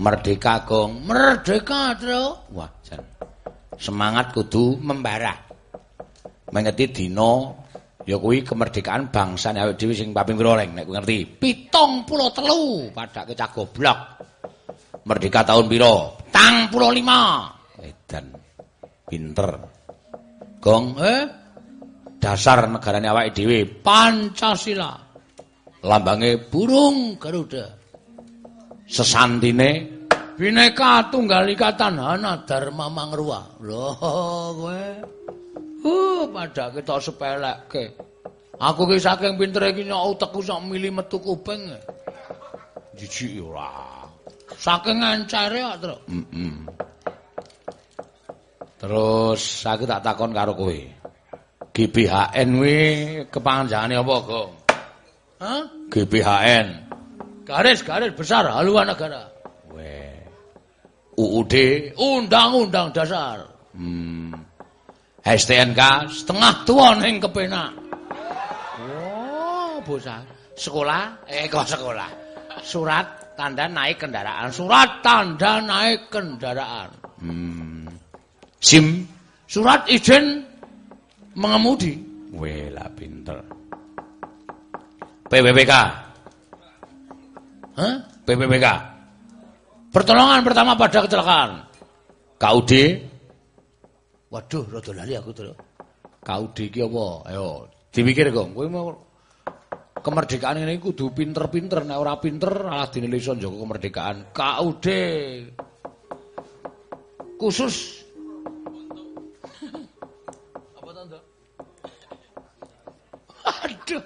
Merdeka, Gong. Merdeka, Tru. Wah, jan. Semangat kudu membara. Mengeti dina ya kuwi kemerdekaan bangsa awake dhewe sing kaping pira nek kuwi ngerti. 73 padake cah goblok. Merdeka tahun pira? Tang 55. Edan. Pinter. Gong, eh? Dasar negarane awake dhewe Pancasila. Lambange burung Garuda. Sesantine bineka tunggal ika tanhana dharma mangruwa. Lho kowe. Uh padha kita sepelekke. Aku ki saking pintere iki nyok utekku sak mili metu kuping. Jijik ora. Saking encere kok tru heeh terus aku tak takon karo kowe. GBHN kuwi kepanjangane apa kok Hah? GBHN garis-garis besar haluan negara. Weh. UUD, Undang-Undang Dasar. Hmm. STNK setengah tua ning kepenak. Oh, bocah. Sekolah, eh kok sekolah. Surat tanda naik kendaraan. Surat tanda naik kendaraan. Hmm. SIM, surat izin mengemudi. Weh, lah pinter. PPPK, Hah? BPPK. Pertolongan pertama pada kecelakaan. KUD. Waduh, rada lali aku terus. KUD iki apa? Ayo, dipikir kok. Kowe mau kemerdekaan ini kudu pinter-pinter nek ora pinter alah dinilai son jaga kemerdekaan. KUD. Khusus apa tanda? Aduh.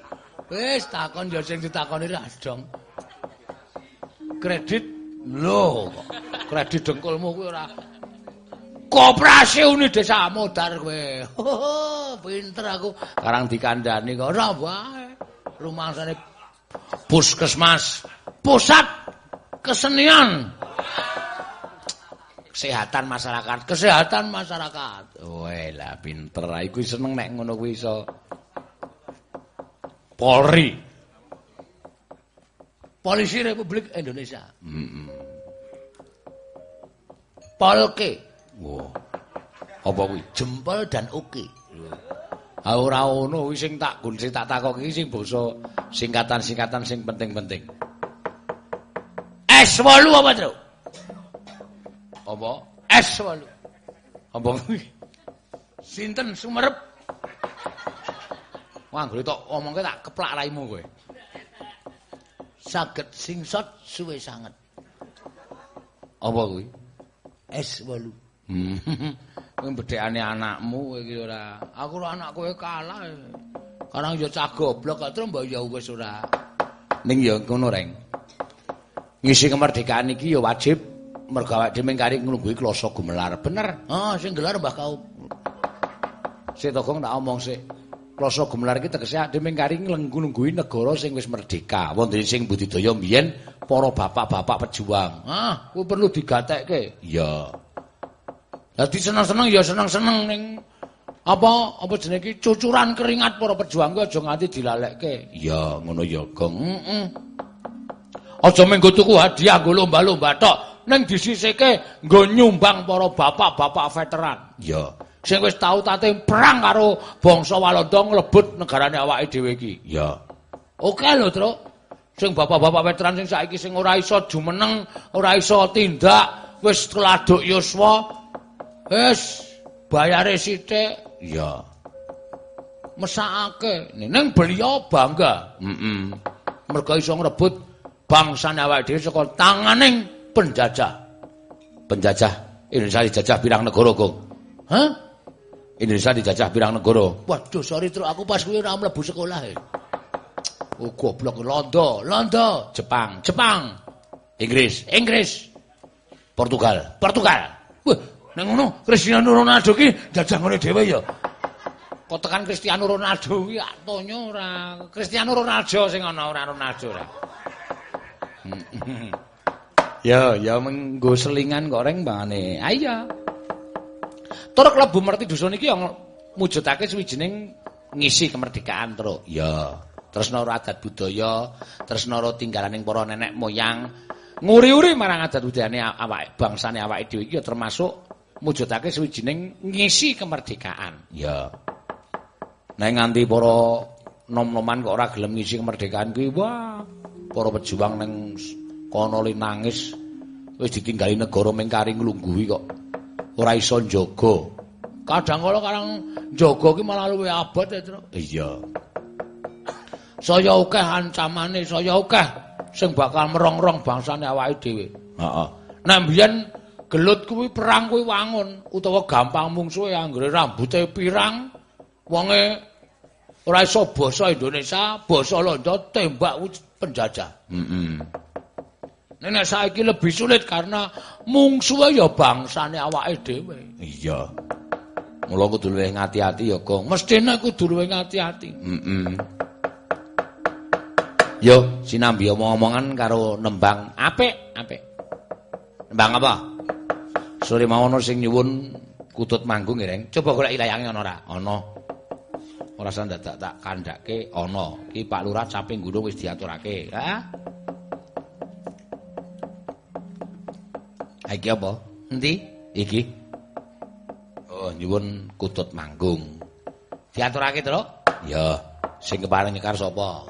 Wis takon ya sing ditakoni ra dong. Kredit? Lho kredit dengkulmu kuwi ora? Koperasi uni desa modar kowe. Oh, pinter aku. Karang dikandani kok. Ora wae. Rumangsane puskesmas. Pusat kesenian. Kesehatan masyarakat kesehatan masyarakat. Weh lah pinter. Iku seneng nek ngono kuwi iso. Polri Polisi Republik Indonesia. Mm Polke. Wow. Apa kuwi? Jempol dan oke. Ha ora ono sing tak gun sing tak takok iki sing basa singkatan-singkatan sing penting-penting. S8 apa, Truk? Apa? S8. Apa kuwi? Sinten Sumerep? Wah, gue tok omongke tak keplak raimu kowe. Saged singsot suwe sanget. Apa kuwi? S8. Kuwi bedhekane anakmu iki ora. Aku ora anak kowe kalah. Karang ya cah goblok kok terus mbok ya wis ora. Ning ya ngono reng. Ngisi kemerdekaan iki ya wajib mergo awake dhewe kari nglungguhi kloso gumelar. Bener. Ah, sing gelar Mbah Kau. Sik tokong tak omong sik. Kloso Gemelar iki tegese dhewe kari nglenggu-lengguhi negara sing wis merdeka. Wonten sing budidaya mbiyen para bapak-bapak pejuang. Ah, kuwi perlu digatekke. Iya. Dadi seneng-seneng ya seneng-seneng ning apa apa jenenge iki cucuran keringat para pejuang kuwi aja nganti dilalekke. Iya, ngono ya, Gong. Heeh. Aja menggo tuku hadiah nggo lomba-lomba tok, ning disisike nggo nyumbang para bapak-bapak veteran. Iya. Sing wis tau tate perang karo bangsa Walanda nglebut negarane awake dhewe iki. Ya. Oke lho, Truk. Sing bapak-bapak veteran sing saiki sing ora iso jumeneng, ora iso tindak, wis teladuk yuswa. Wis bayare sithik. Ya. Mesakake. Ning beliau bangga. Heeh. Mergo iso ngrebut bangsane awake dhewe saka tanganing penjajah. Penjajah Indonesia dijajah pirang negara, Kong? Hah? Indonesia dijajah pirang negara. Waduh, sorry truk aku pas kuwi ora mlebu sekolah. E. Oh, goblok Londo, Londo, Jepang, Jepang. Inggris, Inggris. Portugal, Portugal. Wah, nang ngono Cristiano Ronaldo ki jajah ngene dhewe ya. Kok tekan Cristiano Ronaldo kuwi atonyo ora. Cristiano Ronaldo sing ana ora Ronaldo ora. ya, ya menggo selingan kok reng bangane. Ayo. Tur klebu merti dusun iki yang mujudake suwijining ngisi kemerdekaan terus. Ya. Noro adat budaya, terus noro tinggalaning para nenek moyang, nguri-uri marang adat budayane awake bangsane awake dhewe iki termasuk mujudake sawijining ngisi kemerdekaan. Ya. Nek nganti para nom-noman kok ora gelem ngisi kemerdekaan kuwi, wah, para pejuang ning kono nangis wis ditinggali negara ming kari nglungguhi kok ora iso njaga. Kadang kala karang njaga ki malah luwih abot ya, Tru. Iya. Saya akeh ancamane, saya akeh sing bakal merongrong bangsane awake dhewe. Heeh. Nek mbiyen gelut kuwi perang kuwi wangun utawa gampang mungsuhe anggere rambuté pirang wonge ora iso basa Indonesia, basa Londo tembak penjajah. Heeh. Mm Nek saiki lebih sulit karena mungsuhe ya bangsane awake dhewe. Iya. Mula kudu luwih ngati-ati ya, Gong. Mestine kudu luwih ngati-ati. Heeh. Yo, sinambi omong-omongan karo nembang apik, apik. Nembang apa? Sore mawono sing nyuwun kutut manggung nggih, Coba golek ilayange ana ora? Ana. Ora usah dadak tak kandhake ana. Iki Pak Lurah caping gunung wis diaturake. Ha? Iki apa? Endi? Iki. Oh, nyuwun kutut manggung. Diaturake, Tru? Ya. Sing kepareng nyekar sapa?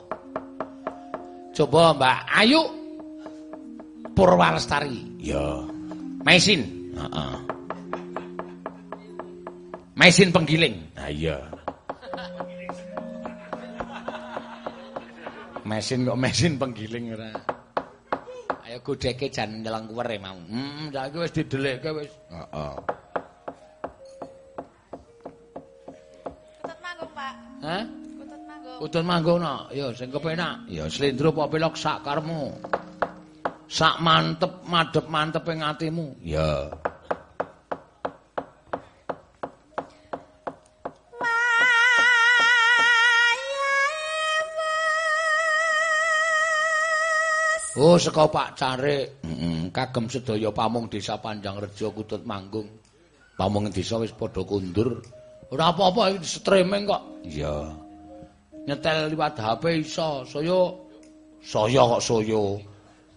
Coba Mbak Ayu Purwalestari. Ya. Mesin. Heeh. Mesin penggiling. Nah iya. mesin kok mesin penggiling ora. Godheke jan nyelang kuwere mau. Hmm, saiki wis didelekke wis. Heeh. Kutut manggung, Pak. Hah? Kutut manggung. Kutut manggung no. Ya sing kepenak. Ya slendro apa pelok sak karmu. Sak mantep madep mantep ing atimu. Ya. Oh, saka Pak Carik. Heeh, kagem sedaya pamung desa Panjang Rejo Kutut Manggung. Pamung desa wis padha kundur. Ora apa-apa iki streaming kok. Iya. Nyetel liwat HP iso. Saya saya kok saya.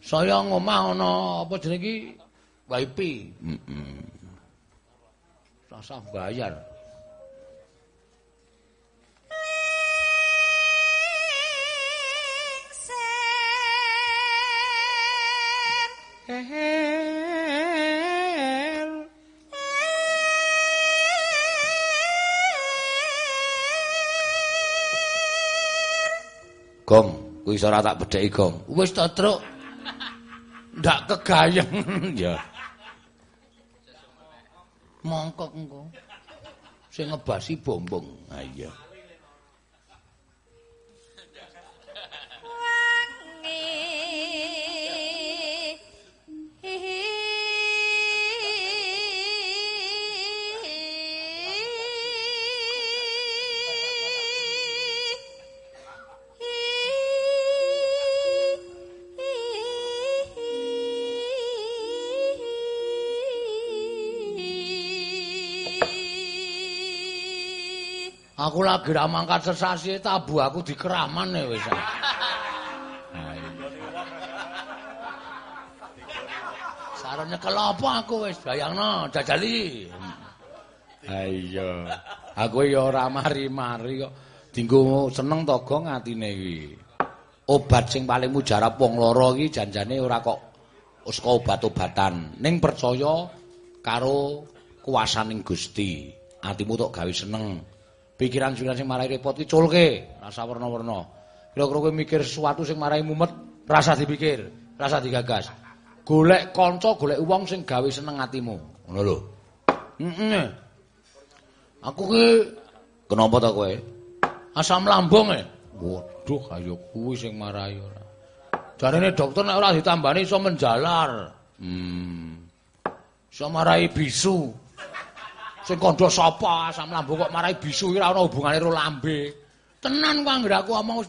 Saya ngomah ana apa jenenge iki? Wifi. Heeh. Rasa bayar. Gong, kuwi ora tak bedheki, Gong. Wis to, Truk. Ndak kegayeng ya. Mongkok engko. Sing ngebasi bombong. Ha iya. Aku lagi ra mangkat sesasi tabu aku dikeraman ya wis. Sarane kelopo aku wis bayangno jajali. Iya. Aku ya ora mari-mari kok. Dinggo seneng to gong atine iki. Obat sing paling mujarab wong lara iki janjane ora kok uska obat-obatan. Ning percaya karo kuasaning Gusti. Atimu tok gawe seneng. Pikiran-pikiran sing marai repot iki culke, rasa warna-warna. Kira-kira kowe mikir sesuatu sing marai mumet, rasa dipikir, rasa digagas. Golek kanca, golek wong sing gawe seneng atimu. Ngono lho. Heeh. Aku ki kenapa ta kowe? Asam lambung e. Waduh, ayo kuwi sing marai ora. Jarene dokter nek ora ditambani iso menjalar. Hmm. Iso marai bisu. Sing kandha sapa? Asam lambung kok marai bisu ora ana hubungane karo lambe. Tenan kok anggere aku omong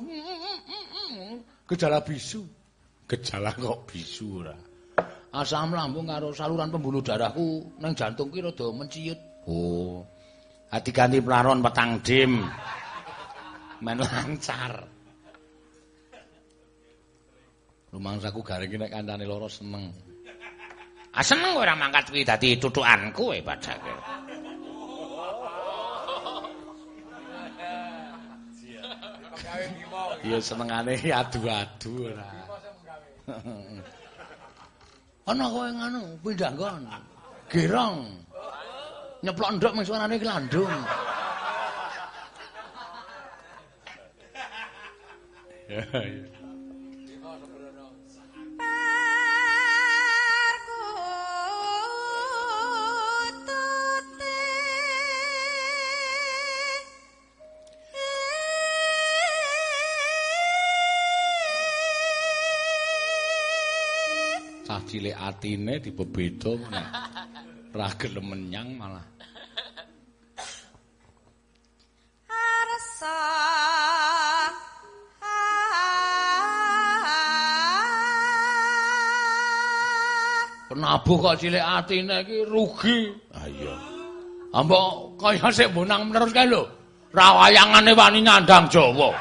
gejala bisu. Gejala kok bisu ora? Asam lambung karo saluran pembuluh darahku nang jantung ki rada menciyut oh ati ganti plaron petang dim. Men lancar. Rumangsaku garing nek kancane loro seneng. Ah seneng kowe ora mangkat kuwi dadi tutukanku e padake. Iya senengane adu-adu ora. Ana kowe ngono pindah nggon. Gerong. Nyeplok ndok mung suarane iki landung. Ya, ya. cilik atine dibebeda ra gelem menyang malah. Arsa penabuh kok cilik atine iki rugi. Ha iya. Ambok kaya sik bonang terus kae lho. Ra wayangane wani nyandang Jawa.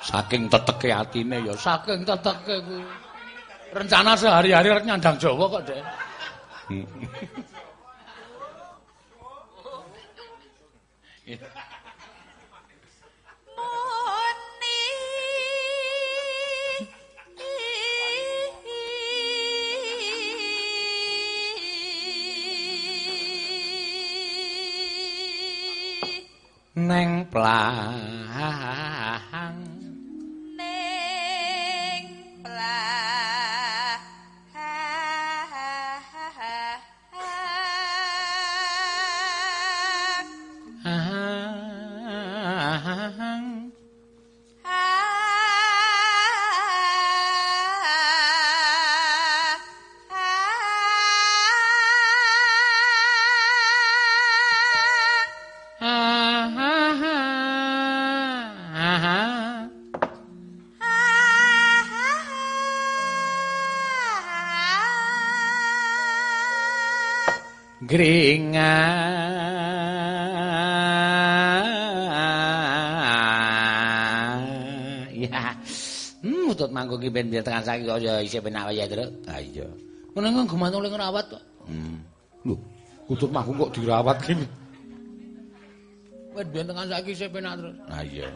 Saking teteke atine ya saking teteke kuwi rencana sehari-hari rek nyandang Jawa kok, Dek. Neng plah gringan ya. Hmm utut mangko ki ben tekan saiki kok ya isih penak wae terus ha iya. Meneng gumantung ning rawat kok. Hmm. Lho utut mangko kok dirawat kene ben ben tekan saiki isih penak terus ha iya.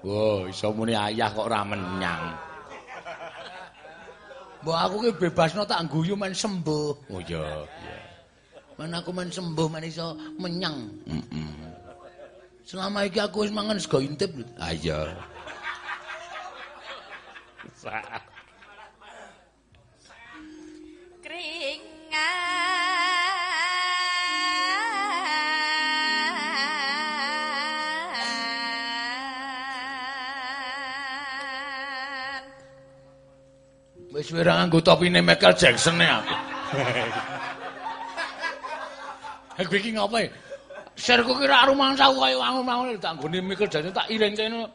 Wah, iso muni ayah kok ora menyang. Mbok aku ki bebasno tak guyu men sembuh. Oh iya, iya. Men aku men sembuh men iso menyang. Heeh. Selama iki aku wis mangan sego intip. Ah iya. Wis ora nganggo topine Michael Jackson e aku. Aku iki ngopo e? Serku kira rumangsa kaya wangun-wangun tak nggone Michael Jackson tak iring kene.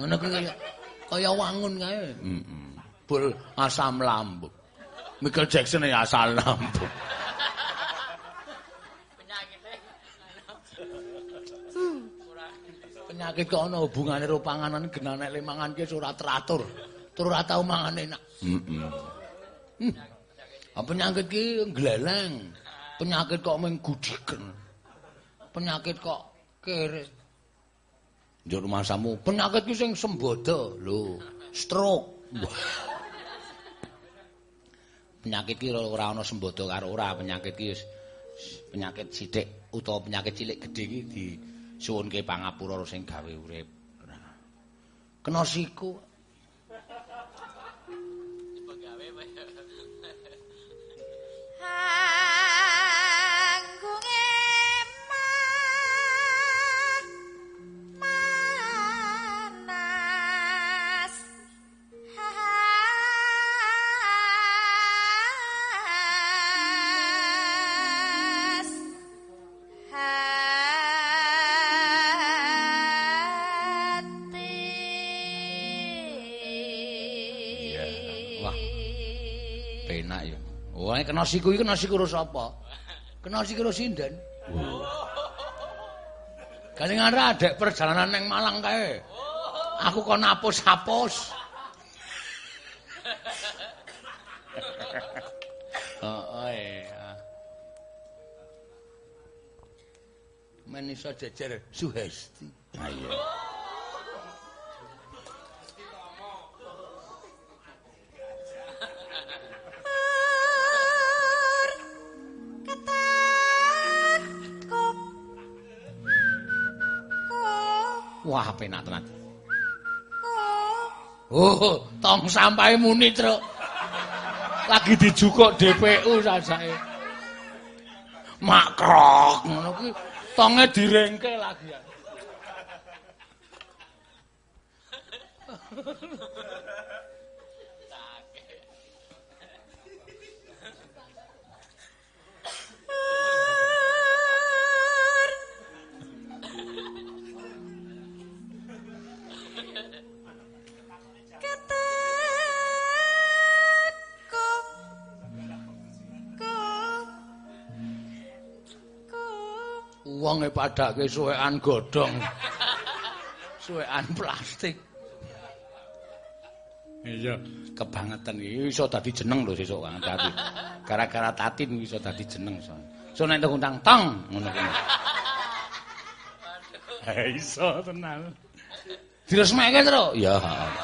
Ngono kuwi kaya kaya wangun kae. Heeh. Bul asam lambung. Michael Jackson ya asal lambung. Penyakit kok ana hubungane karo panganan genanek le mangan ki ora teratur. Tur ora tau mangan enak. Heeh. Hmm. Penyakit ki gleleng. Penyakit kok mung gudiken. Penyakit kok kere. Njur masamu, penyakit ki sing sembodo lho, stroke. penyakit ki ora ana sembodo karo ora, penyakit ki penyakit sithik utawa penyakit cilik gedhe ki disuwunke pangapura sing gawe urip. Kena siku. Kena siku iki kena siku sapa? Kena siku sinden. Kalingan adek perjalanan neng Malang kae. Aku kok napus-hapus. Oh, iya. Men iso jejer Suhesti. Iya. Penak tenan. Oh, tong sampahe muni, Truk. Lagi dijukuk DPU sasake. Makrok ngono kuwi tonge direngke lagi. Wonge padake suwekan godhong. Suwekan plastik. Iya, kebangetan iki iso dadi jeneng lho sesuk Kang Tati. Gara-gara Tatin iso dadi jeneng so. So nek undang tong ngono kuwi. Ha iso tenan. Diresmeke, Tru? Ya, heeh.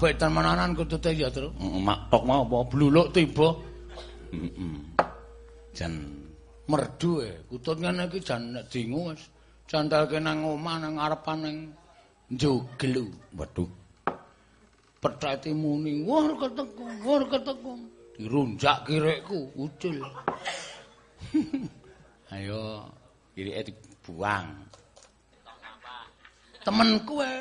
Apik temenanan kutute ya, Tru. Mak mau apa bluluk tiba. Heeh. Jan merdu e. Kutut ngene iki jan nek dingu wis jandalke nang omah nang ngarepan ning njoglu. Waduh. Pethete muni, "Wah, keteku, wah, keteku." Dirunjak kirikku, ucul. Ayo, kirike dibuang. Temenku e.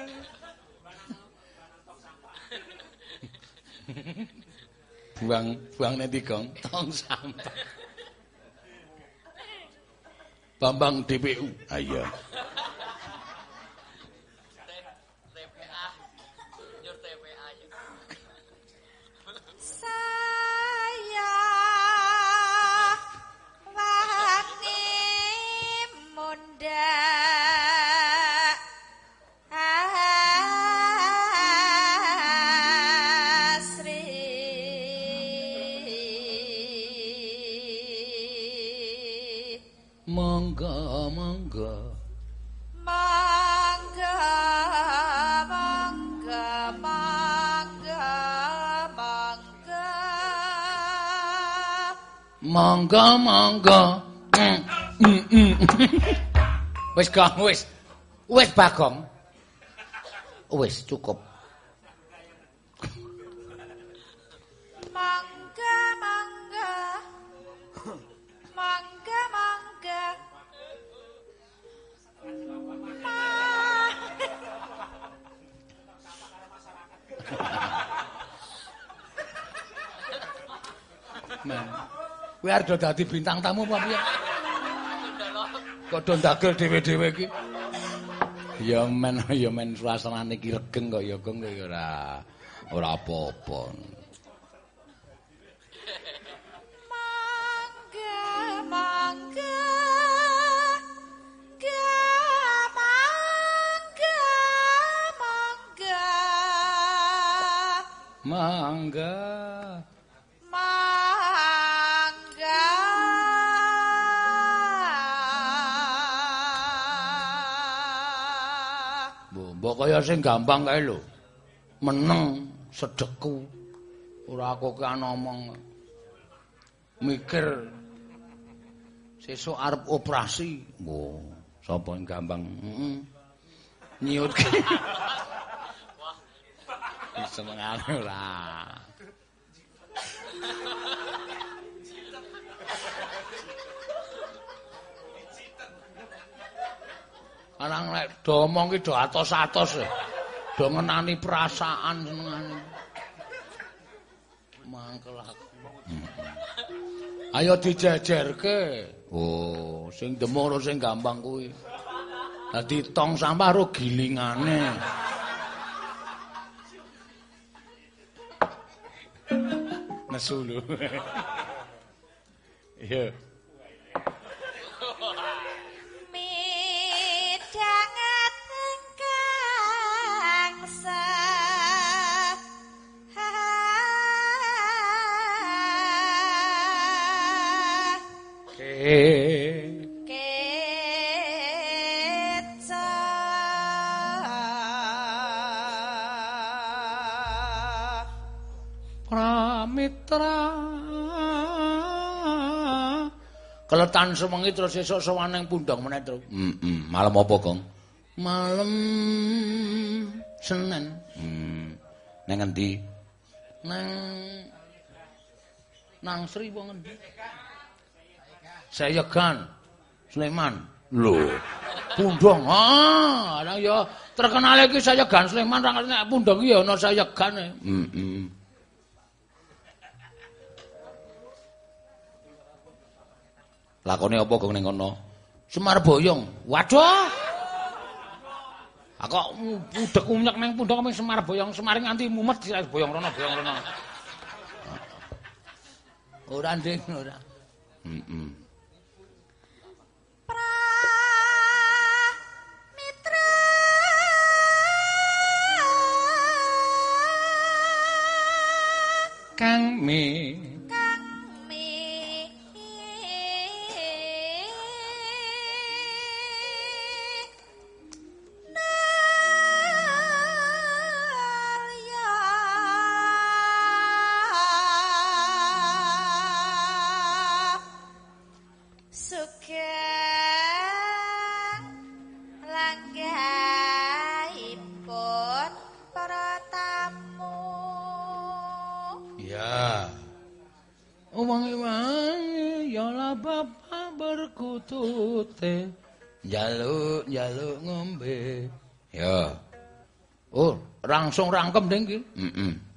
buang buang nanti gong tong sampah Bambang DPU ayo monggo monggo wis kang wis. Wis bagong. Wis cukup Kowe arep dadi bintang tamu apa piye? Kok do ndagel dhewe-dhewe iki? Ya men ya men suasanane iki regeng kok ya Gong ya ora ora apa-apa. Kaya sing gampang kae lho. Meneng sedeku. Ora kok omong. Mikir sesuk arep operasi. Wo, sapa sing gampang? Heeh. Nyiut. Wah. Bisa mengalir lah. Arang lek omong ki do atos-atos. Do ngenani perasaan senengane. Mangkel aku. Ayo dijejerke. Oh, sing demung sing gampang kuwi. Dadi tong sampah ro gilingane. Nesu lho. Iya. Pramitra. Keletan semengi terus esuk sowan ning pundhang meneh terus. Heeh, malam apa, Gong? Malam Senin. Hmm. Nang endi? Nang Nang Sri apa ngendi? Sayegan. Sleman. Lho. Pundhang. Ah, ana ya terkenal iki Sayegan Sleman ra ngerti nek iki ya ana Sayegane. Heeh. Lakone apa gong ning kono? Semar boyong. Waduh. Aku udek unyek ning pundhang ming semar boyong, semar nganti mumet direk boyong rono, boyong rono. Ora nding, ora. Heeh. Kang me langsung rangkem ding ki. Heeh.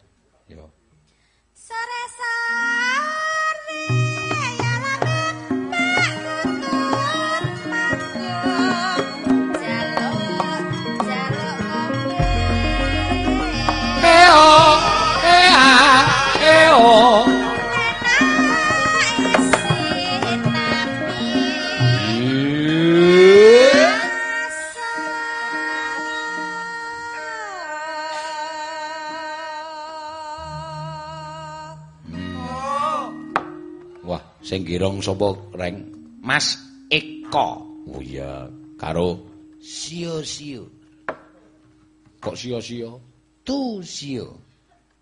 Sapa reng? Mas Eko. Oh iya, karo sio-sio. Kok sio-sio? Tu sio.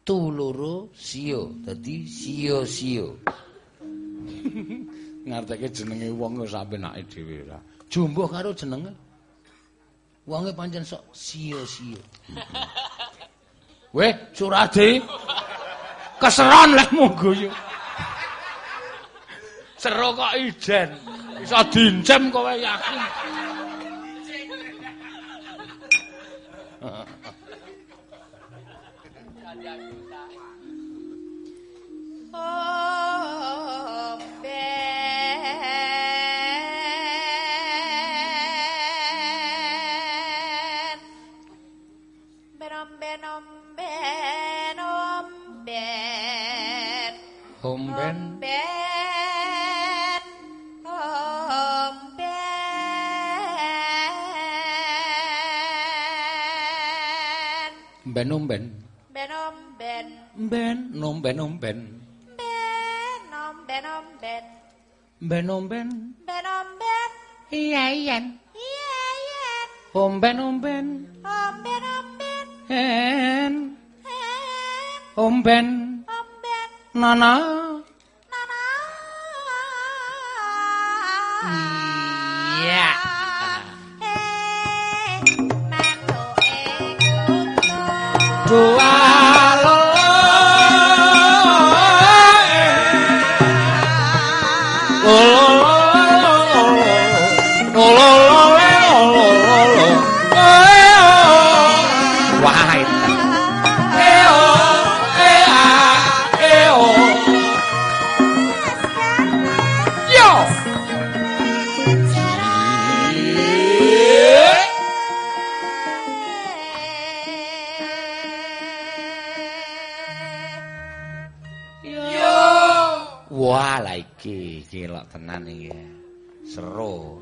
Tu loro sio. Dadi sio-sio. Ngarteke jenenge wong kok sampe nake dhewe ora. Jumbuh karo jenenge. Wonge pancen sok sio-sio. Weh, Suradi. Keseron lek monggo yo. Sero kok ijen. Iso dincem kowe yakin. Omben ben omben. ben omben Ben nomben omben. ben omben omben Ben omben. ben omben Iya iya. iya iya Omben omben. omben omben En en omben. omben Nana. nana Oh, I tenan iki. Seru.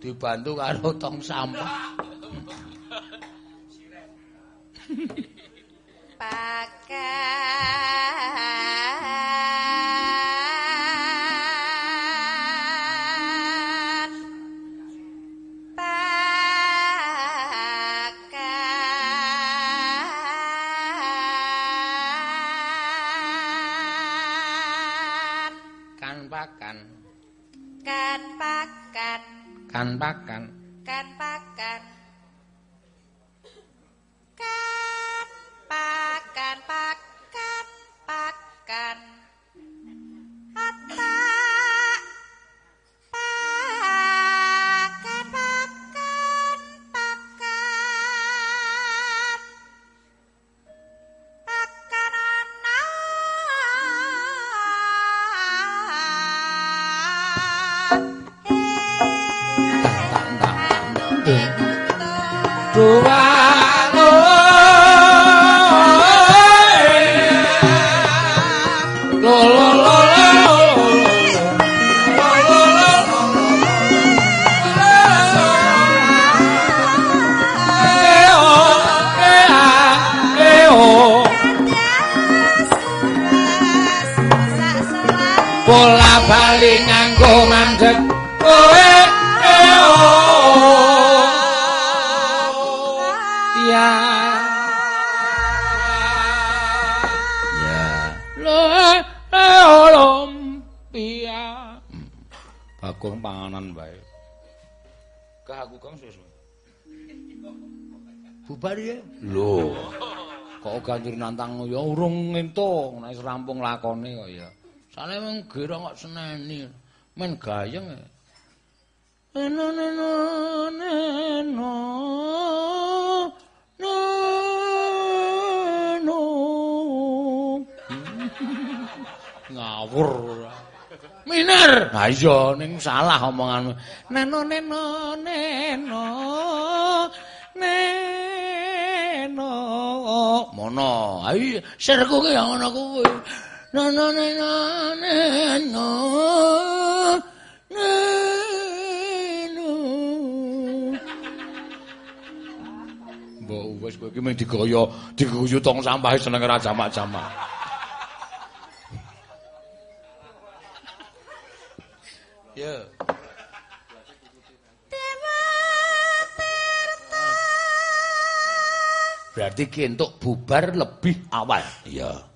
Dibantu karo tong sampah. Pakan bali nganggo mandek kowe ya ya. Lo olympia bagong panganan bae kah aku kang susu bubar ya? Lho. Kok ganjur nantang ya urung entuk nek rampung lakone kok ya sane mung gera kok seneni men gayeng neno neno neno ngawur Minar. Ha iya ning salah omonganmu. Neno neno neno neno. Mono. Ha iya serku ki ngono kuwi. Neno neno neno. Neno. Mbok wis kowe iki mung digaya, diguyu tong sampah seneng ra jamak-jamak. Ya. Berarti ki entuk bubar lebih awal. Iya. Lo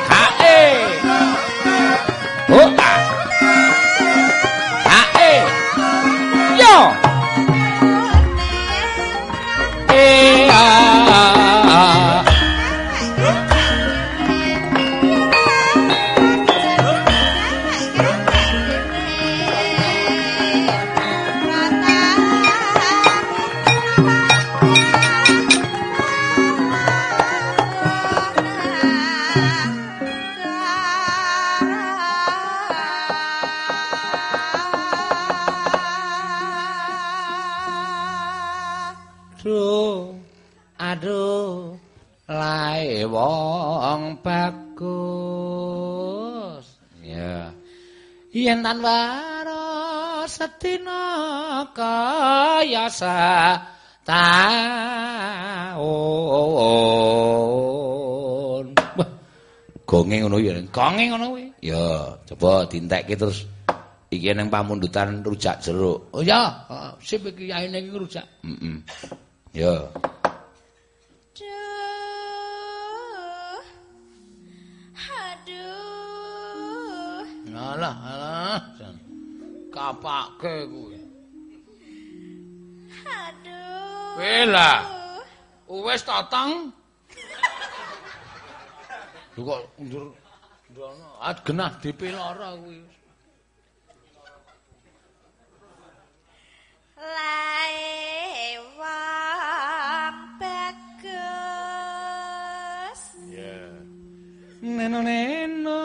Tan waro setina kaya sa taun. Gonge ngono ya, gonge ngono kuwi. Ya, coba dientekke terus iki ning pamundutan rujak jeruk. Oh ya, sip iki yaene iki rujak. Heeh. Ya. Alah, alah. Kapake kuwi. Aduh. Wela. Wis tatang. Lho kok undur ndono. Ah genah dipilara kuwi. Lae wa bagus. Ya. Yeah. Neno neno.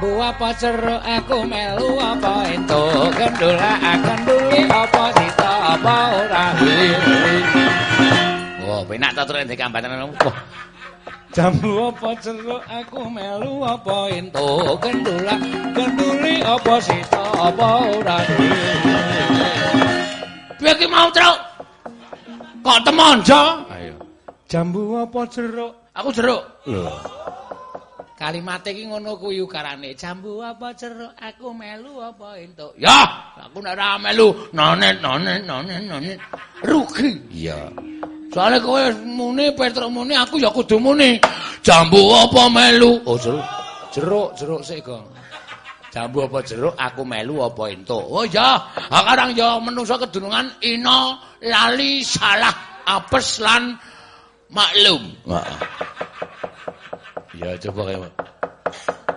Jambu apa ceruk aku melu apa entuk gendula genduli apa sita apa ora Wah, penak ta dikambatan Wah. Jambu apa ceruk aku melu apa entuk gendula genduli apa sita apa ora Piye ki mau truk? Kok temonjo? Ayo. Jambu apa jeruk? Aku jeruk. Lho. Kalimat iki ngono kuwi ukarane. Jambu apa jeruk? Aku melu apa entuk? Ya, aku nek ora melu nonet nonet nonet nonet rugi. Iya. Soale kowe muni Petruk muni aku ya kudu muni. Jambu apa melu? Oh, jeruk. Jeruk, jeruk sik, Gong. Jambu apa jeruk? Aku melu apa entuk? Oh ya, sekarang ya menungso kedunungan ina lali salah apes lan maklum. Ya coba kayak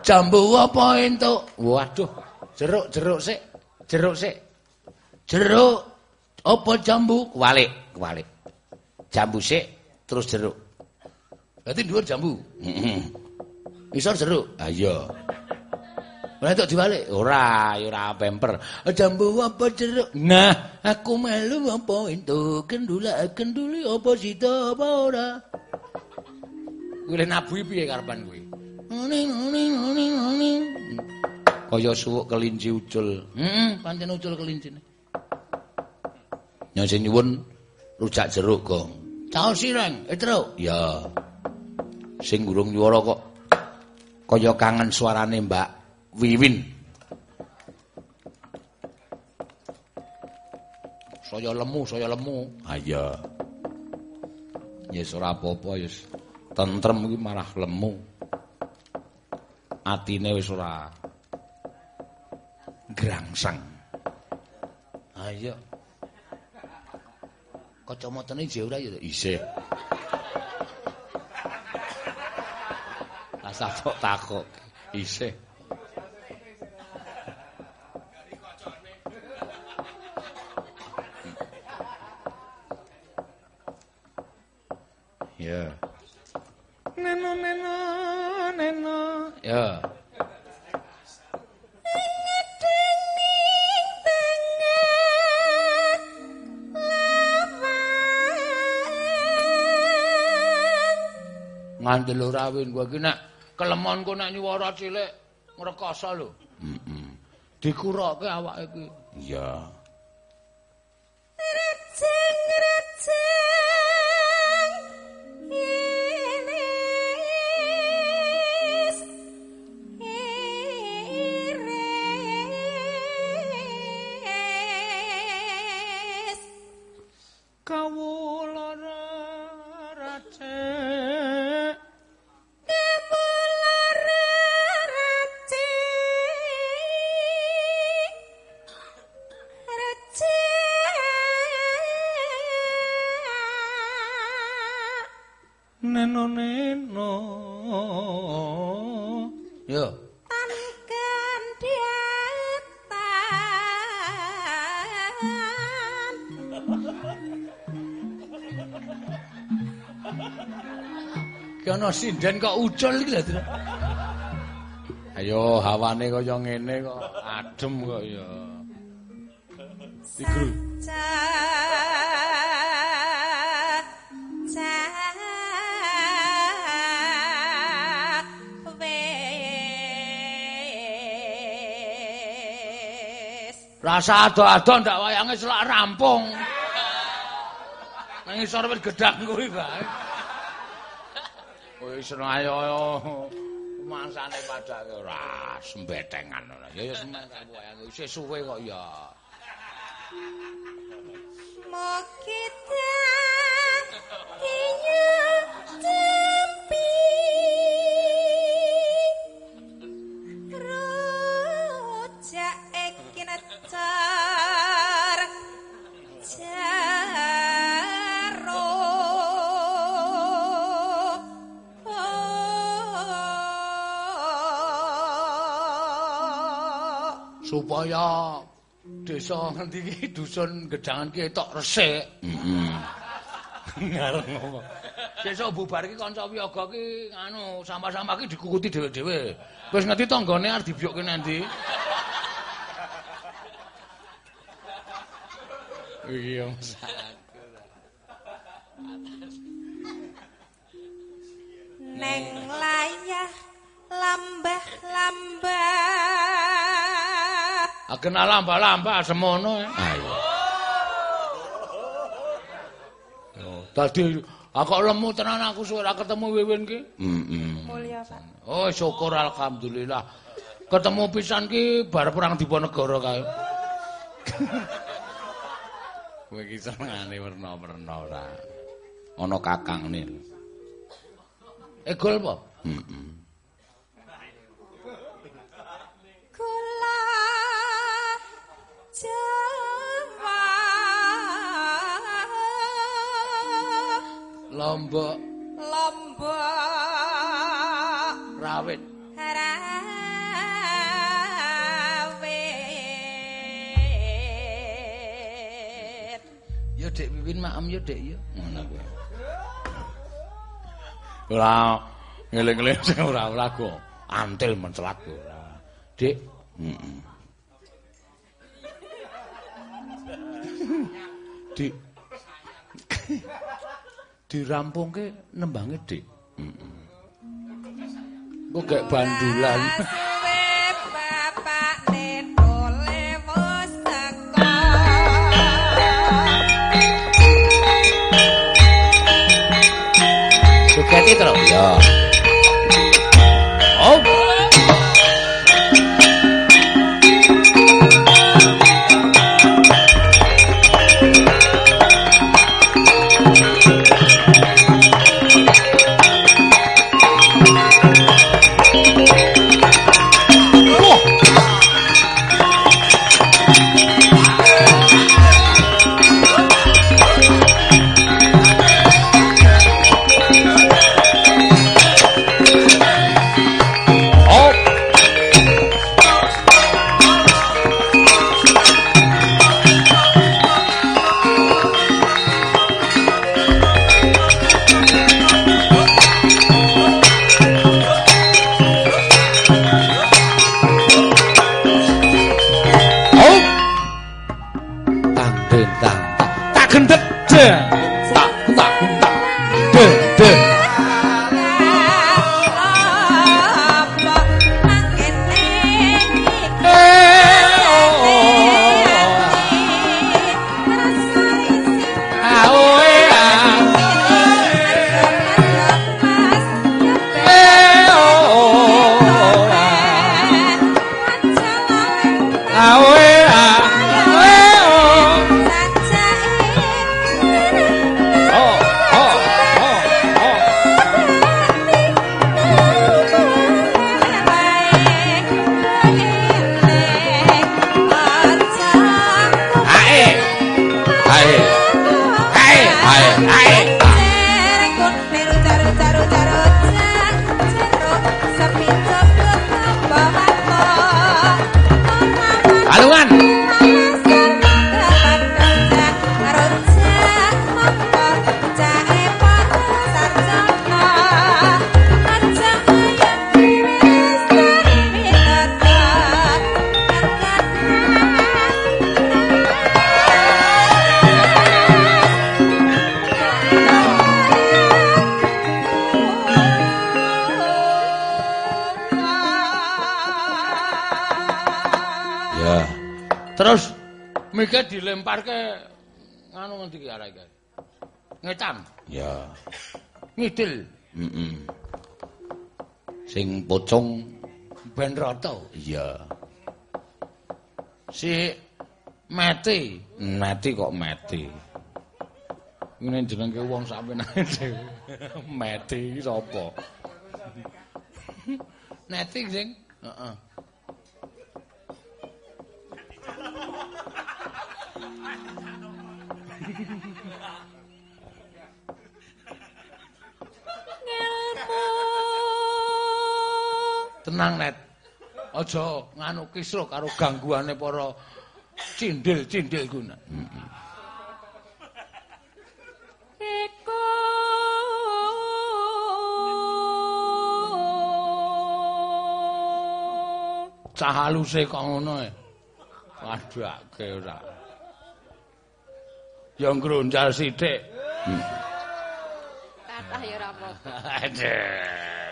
Jambu apa entuk? Waduh, jeruk jeruk sik, jeruk sik. Jeruk apa jambu? Kualik, kualik. Jambu sik terus jeruk. Berarti dhuwur jambu. Heeh. Isor jeruk. Ah iya. Ora tok diwalik. Ora, ya ora pemper. Jambu apa jeruk? Nah, aku melu apa entuk? Kendula kenduli apa sida apa ora? Kuwi nabuhi piye karepan kuwi? Ning ning ning ning. Kaya suwuk kelinci ucul. Heeh, pancen ucul kelincine. Sing nyuwun rujak jeruk, Gong. Caos sireng, Etro. Ya. Sing gurung nyuwara kok kaya kangen suarane Mbak Wiwin. Saya lemu, saya lemu. Ah iya. Yes ora apa-apa, yes. Tentrem iki marah lemu. Atine wis ora grangsang. Ah iya. Kacamatane jauh ora ya isih. Asa kok takok isih. Ngandel ora win gua iki nek kelemonku nek nyuwara cilik ngrekoso lho. Heeh. Dikurokke awake iki. Iya. Rejeng neno neno. Yo. Tankan diatan Ki ana sinden kok ucul iki lho. Ayo hawane kaya ngene kok adem kok ya. Digru. Rasa ado-ado ndak wayange selak rampung. Nang isor wis gedhang kuwi bae. Kowe seneng ayo mangsane padake ora sembetengan ora. Ya ya semen tak wayange isih suwe kok ya. Mokita kiyu supaya desa ngendi iki dusun gedangan ki tok resik. Heeh. Ngareng apa? Sesuk bubar iki kanca wiyaga ki anu sampah-sampah ki dikukuti dhewe-dhewe. Wis ngerti tanggane arep dibyokke nendi? Iya, Mas. Neng layah lambah-lambah. Ah kena lambah-lambah semono. Ayo. Yo, tadi aku lemu tenan aku suwe ora ketemu Wiwin ki. Heeh. Mulya, Pak. Oh, syukur alhamdulillah. Ketemu pisan ki bar perang Diponegoro kae. Kowe iki senengane werna-werna ora. Ana kakangne. Egol apa? Heeh. Lombok Lombok rawit. rawit. Ya Dek Wiwin maem ya Dek ya. Ngono kuwi. Ora ngeling-eling sing ora-ora go. Antil mencelat go ora. Dik. Heeh. Dik. Dirampungke nembange Dik. Heeh. Kok gak bandulan. Suketi terus. Ya. Oh. Dilemparke nganu ngendi ki arek iki? Ngetan. Ya. Ngidil. Heeh. Sing pocong ben rata. Iya. Si mati, mati kok mati. Ngene jenenge wong sampeyan dhewe. Mati iki sapa? Neti sing, heeh. Tenang net. Aja nganu kisruh karo gangguane para Cindil-cindil ku. Heeh. Iku Cah haluse kok ngono e. Wadake ora. Ya ngronjal sithik. kathah ya ora apa-apa. Aduh.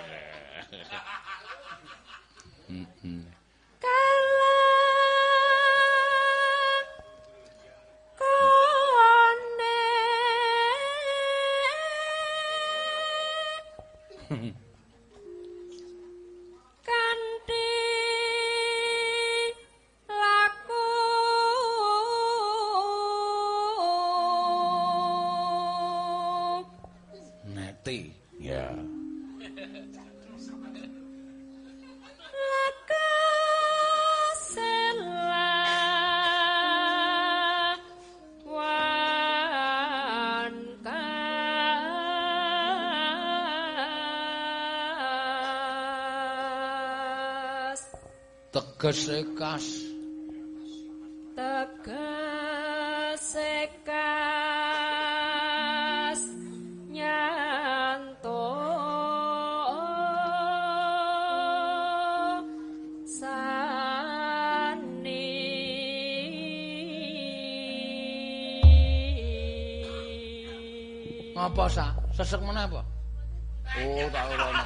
Tegese kas. Tegesekas nyanto sani Ngapa sa? Sesek meneh apa? Oh, tak ora.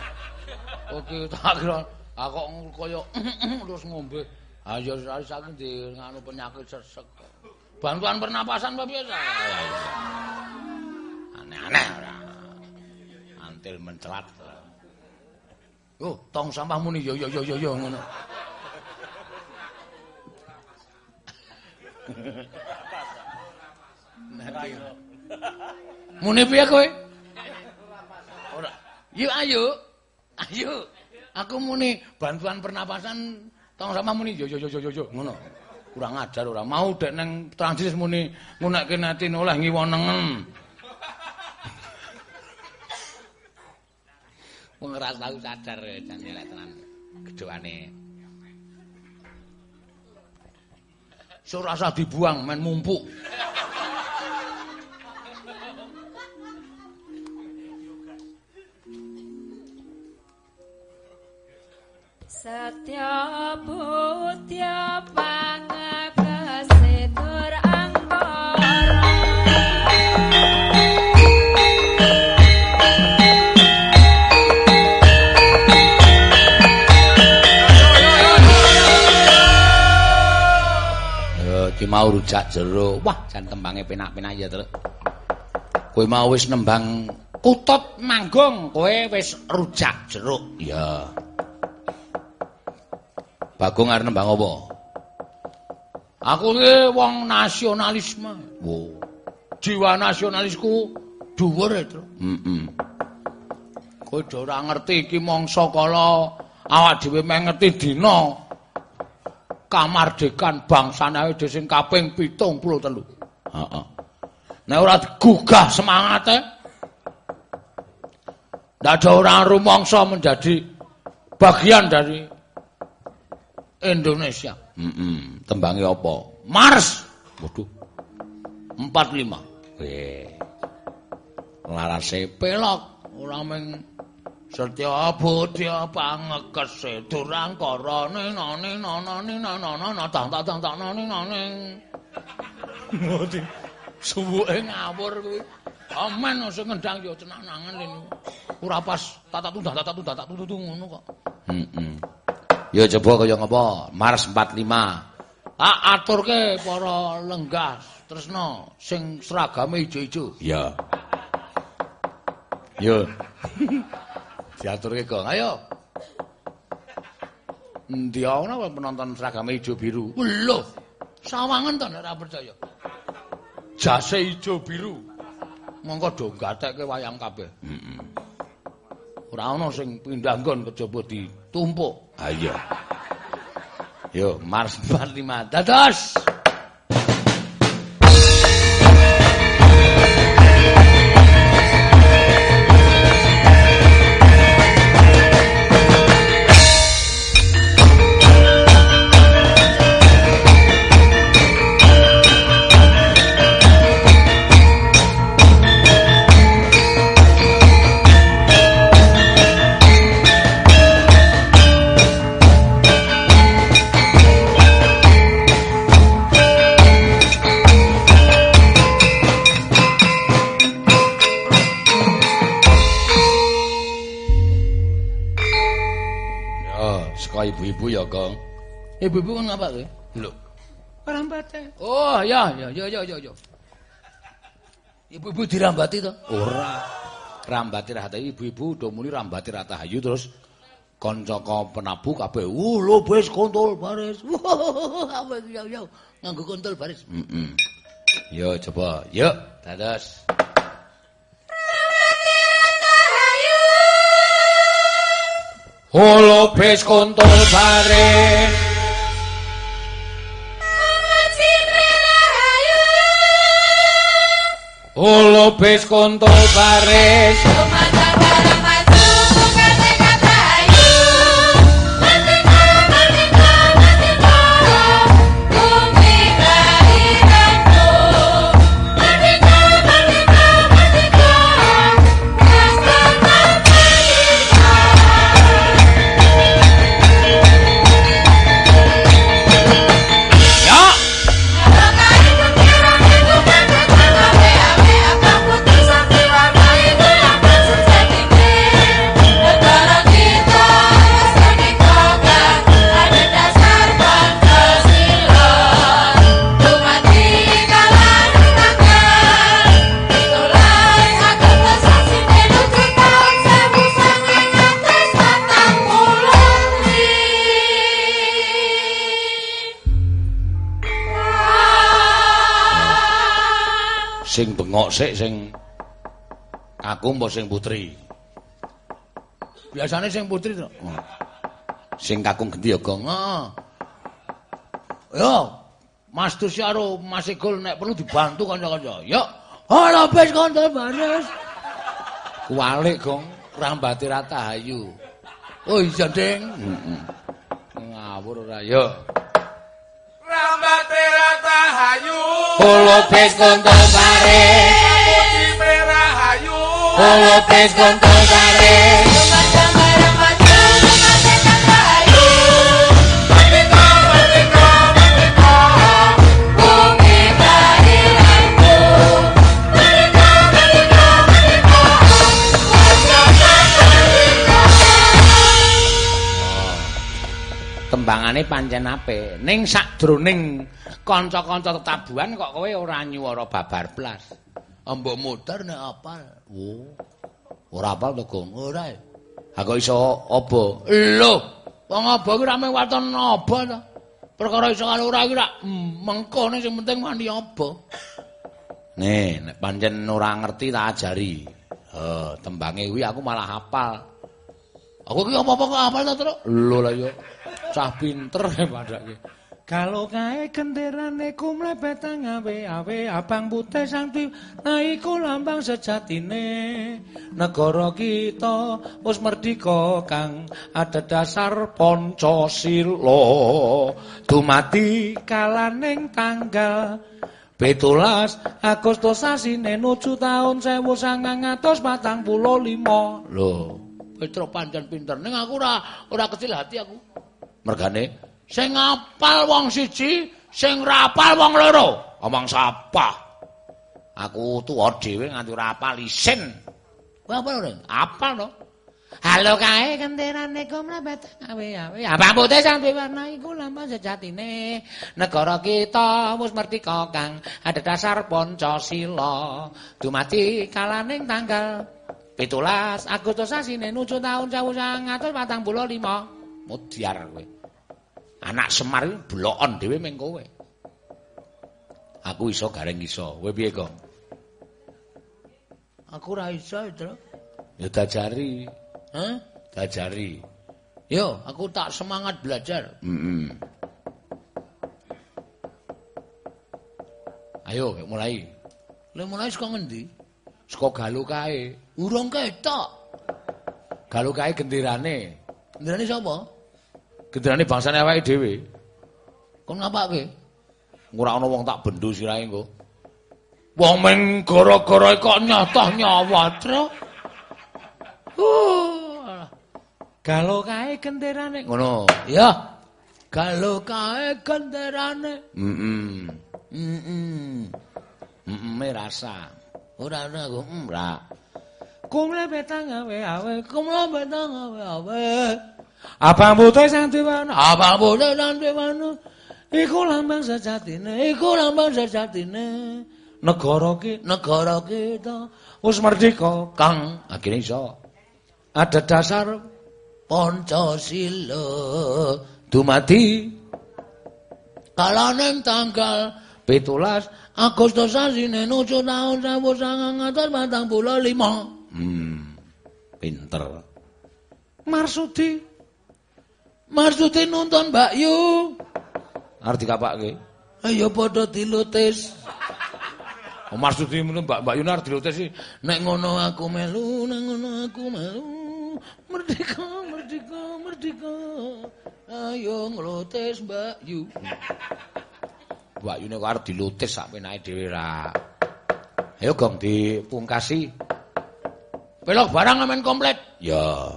Oke, tak kira ah kok kaya terus ngombe. Ah ya saiki di nganu penyakit sesek. Bantuan pernapasan apa piye sa? Aneh-aneh ora. Antil mencelat. Oh, tong sampah muni yo yo yo yo yo ngono. Muni piye kowe? Ora. Yuk ayo. Ayo. Aku muni bantuan pernapasan tong sama muni yo yo yo yo yo ngono. Kurang ajar ora. Mau dek nang transis muni ngunekke natin oleh ngiwonengen. Wong ora tau sadar jan elek tenan gedhoane. Surasa dibuang men mumpuk. Mau rujak jero. Wah, jan tembange penak-penak ya, Truk. Kowe mau wis nembang kutut manggung, kowe wis rujak jeruk. Ya. Bagong arep nembang apa? Aku ki wong nasionalisme. Wo. Jiwa nasionalisku dhuwur e, Truk. Heeh. Kowe do ora ngerti iki mangsa kala awak dhewe meh ngerti dina kamardikan bangsane dhewe sing kaping 73. Heeh. Nek ora digugah semangate ndak ada orang rumangsa menjadi bagian dari Indonesia. Heeh. Tembange apa? Mars. Waduh. 45. Weh. Larase pelok ora mung Setya bodya pangekese durangkara nenane nanane nanana tang tang tang tang nane nane. Ngoti. Suwuke ngawur kuwi. Amen sing ngendang ya cenanangan lene. Ora pas tata tunda tata tunda tata tutu ngono kok. Heeh. Ya coba kaya ngapa? Mars 45. Tak aturke para lenggas tresna sing seragame ijo-ijo. Ya. Yo. Diaturke kok. Ayo. Endi ana penonton seragam ijo biru? Lho. Sawangen to nek ora percaya. Jase ijo biru. Mongko do gatekke wayang kabeh. Heeh. Ora ana sing pindah nggon kejaba ditumpuk. Ha iya. Yo, Mars 45. Dados. Ibu-ibu kan ngapa kowe? Lho, Rambate. Oh, ya, ya, ya, ya, ya, ya. Ibu-ibu dirambati to? ora. Rambati Rata ibu-ibu do muni rambati Rata Hayu terus kanca penabu kabeh, "Uh, lho wis kontol baris." Apa ya, ya. Nganggo kontol baris. Heeh. Yo coba, yuk, dados. Holo bes kontol baris. Holo bes kontol baris. Bengok sik sing aku mbok sing putri. Biasane sing putri to. Sing kakung gendi ya, Gong. Yo, Mas Tusyaro, Mas Igul nek perlu dibantu kanca-kanca. Yo, ora bes kontol baris. Kualik, Gong. Rambati Rata Hayu. Oh iya, Ding. Heeh. Ngawur ora ya. Rambate rata hayu. Holo bes kontol baris. Puji Rahayu Holo bes kontol Tembangane pancen apik. Ning sakjroning kanca-kanca tetabuhan kok kowe ora nyuwara babar blas. Ambok modar nek apal. Oh. Ora apal to, Gong? Ora. Ha kok iso apa? Lho, wong aba ki rame waton aba to. Perkara iso karo ora ki rak mm, mengkone sing penting mandi aba. Nih, nek pancen ora ngerti tak ajari. Heh, tembange kuwi aku malah hafal. Aku ki apa-apa kok apal to, Truk? Lho lah yo. Cah pinter padake. Kalau kae genderane ku mlebet ngawe-awe abang putih sang nah iku lambang sejatine negara kita wis merdika kang ada dasar Pancasila dumadi kalaning tanggal Betulas Agustus sasine nuju taun 1945 lho Petro pancen pinter. Ning aku ora ora kecil hati aku. mergane Sing ngapal wong siji, sing rapal wong loro. omong sapa aku tuwa dhewe nganti ora apal isin Kowe apa ora? apal to Halo kae kenderane ku mlebet awe-awe. Abang putih sang warna iku lambang sejatine. Negara kita wis merdeka kang ada dasar Pancasila. Dumadi kalaning tanggal 17 Agustus sasine nuju taun 1945. Mudyar kowe. Anak Semar iki blokon dhewe ming kowe. Aku iso gareng iso. Kowe piye, Kong? Aku ora iso, Tru. Ya dajari, Hah? dajari. Yo, aku tak semangat belajar. Heeh. Ayo mulai. Lha mulai saka ngendi? Saka galu kae. Urung ketok. Galu kae gendirane. Ndirane sapa? Gendirane bangsane awake dhewe. Kon ngapake? Ora ana wong tak bendu sirahe engko. Wong men gara-gara kok nyotoh nyawa, Tru. Uh, Galu kae gendirane. ngono. Ya. Kalau kae genderane. Heeh. Heeh. Heeh rasa. Ora ana aku. Ora. Kumle betang awe awe, kumle betang awe awe. Abang putih santiwana, abang putih santiwana. Iku lambang sejatine, iku lambang sejatine. Negara ki, negara kita wis merdeka, Kang. Akhire iso. Ada dasar Pancasila dumadi kalaning tanggal 17 Agustus sasine nuju taun 1945. Hmm. Pinter. Marsudi. Marsudi nonton Mbak Yu. Arep dikapakke? Ayo padha dilutis. Oh, Marsudi Mbak Mbak Yu arep dilutis sih. Nek ngono aku melu, nek ngono aku melu. Merdeka, merdeka, merdeka. Ayo nglutis Mbak Yu. Mbak Yu kok arep dilutis sak penake dhewe ra. Ayo gong dipungkasi. Pelok barang amen komplit. Ya.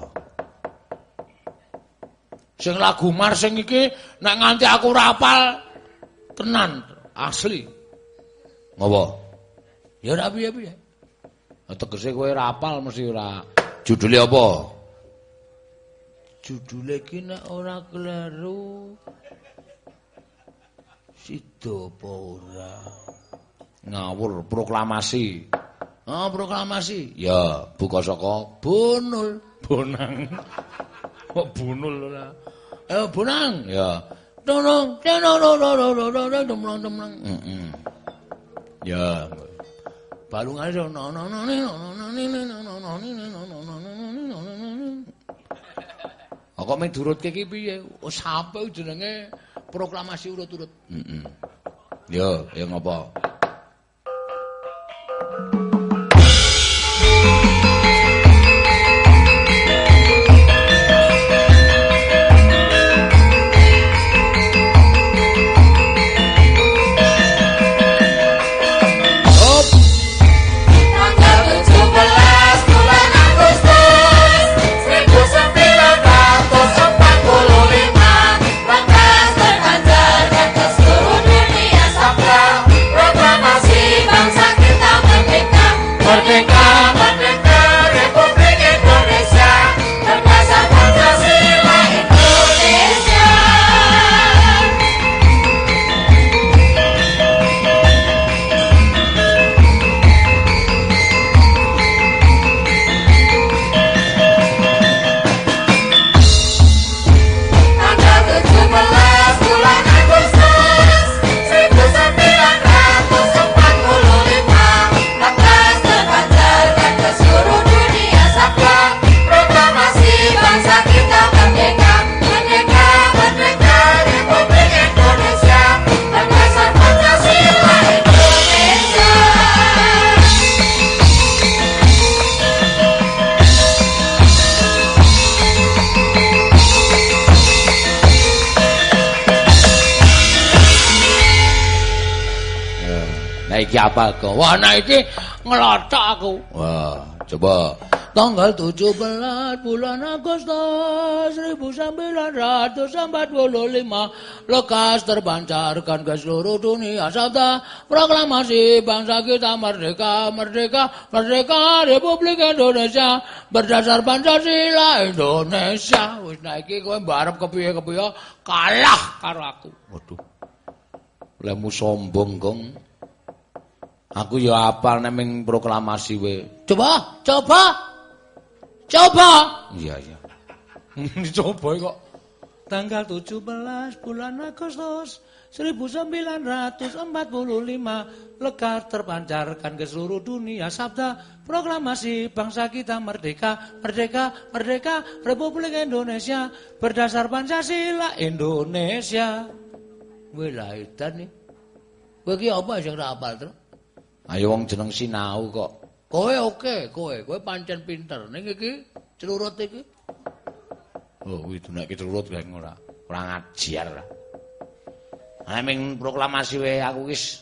Sing lagu marsing iki nek nganti aku rapal tenan asli. Ngopo? Ya ora piye-piye. Tegese kowe rapal mesti ora. Judule apa? Judule iki nek ora kleru Sida apa ora? Ngawur proklamasi. Oh, proklamasi. Ya, buka saka Bunul, Bonang. Kok Bunul ora? Eh, Bonang. Ya. Tolong, tolong, tolong, Heeh. Ya. Balungane no no no no Kok men durutke iki piye? Oh, sampe jenenge proklamasi urut-urut. Heeh. Yo, ya ngopo? Wah, nah iki ngelotok aku. Wah, coba. Tanggal 17 bulan Agustus 1945 lekas terpancarkan ke seluruh dunia sabda proklamasi bangsa kita merdeka merdeka merdeka Republik Indonesia berdasar Pancasila Indonesia. Wis nah iki kowe mbarep kepiye-kepiye kalah karo aku. Waduh. Lemu sombong gong Aku ya apal nek ming proklamasi we. Coba, coba. Coba. Iya, iya. Coba kok. Tanggal 17 bulan Agustus 1945 lekas terpancarkan ke seluruh dunia sabda proklamasi bangsa kita merdeka, merdeka, merdeka Republik Indonesia berdasar Pancasila Indonesia. Wilah edan nih. Bagi apa sing ora apal terus? Ayo wong jeneng sinau kok. Kowe oke, kowe, kowe pancen pinter. Ning iki celurut iki. Oh, kuwi dunake celurut kae ora. Ora ngajar. Ah ming proklamasi wae aku wis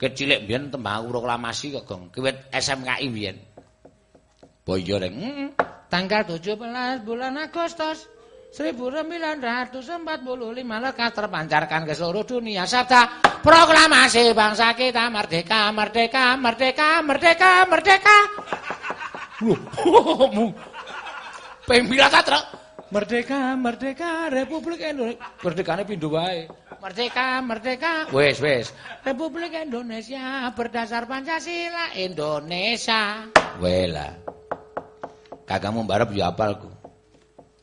kecilik biyen tembang proklamasi kok, Gong. Kiwit SMKI biyen. Boyo reng. Mm, tanggal 17 bulan Agustus 1945 lekas terpancarkan ke seluruh dunia sabda proklamasi bangsa kita merdeka merdeka merdeka merdeka merdeka Loh, ta, Truk? Merdeka, merdeka Republik Indonesia. Merdekane pindho wae. Merdeka, merdeka. Wis, wis. Republik Indonesia berdasar Pancasila Indonesia. Wela. Kakangmu mbarep ya apalku.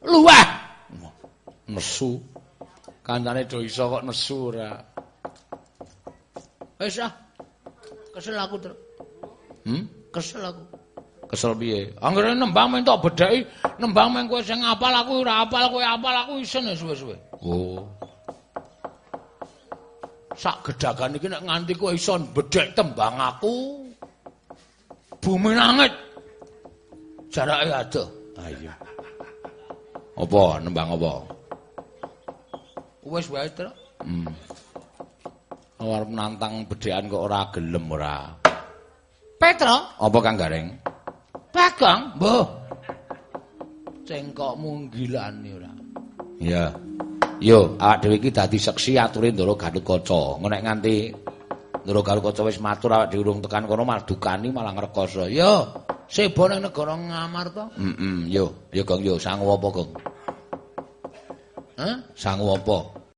Luwah. Nesu. Kancane do iso kok nesu. Wis ah. Kesel aku, Tru. Hmm? Kesel aku. Kesel piye? Anggere nembang men tok bedheki, nembang men kowe sing apal aku ora apal, kowe apal aku isen suwe-suwe. Oh. Sak gedagan iki nek nganti kowe iso bedhek tembang aku. Bumi langit. Jarake adoh. Ah iya. Apa nembang apa? Wis wae, Tru. Hmm. Arep nantang bedhekan kok ora gelem ora. Petro, apa Kang Gareng? Bagong, mbah. Cengkokmu ngilani ora. Iya. Yo, awak dhewe iki dadi seksi ature Ndara Gatotkaca. Engko nek nganti Ndara Gatotkaca wis matur awak dhewe urung tekan kono malah dukani malah ngrekoso. Yo, sebo ning negara ngamar to? Heeh, yo. Yo, Gong, yo, sangu apa, Gong? Hah? Sangu apa?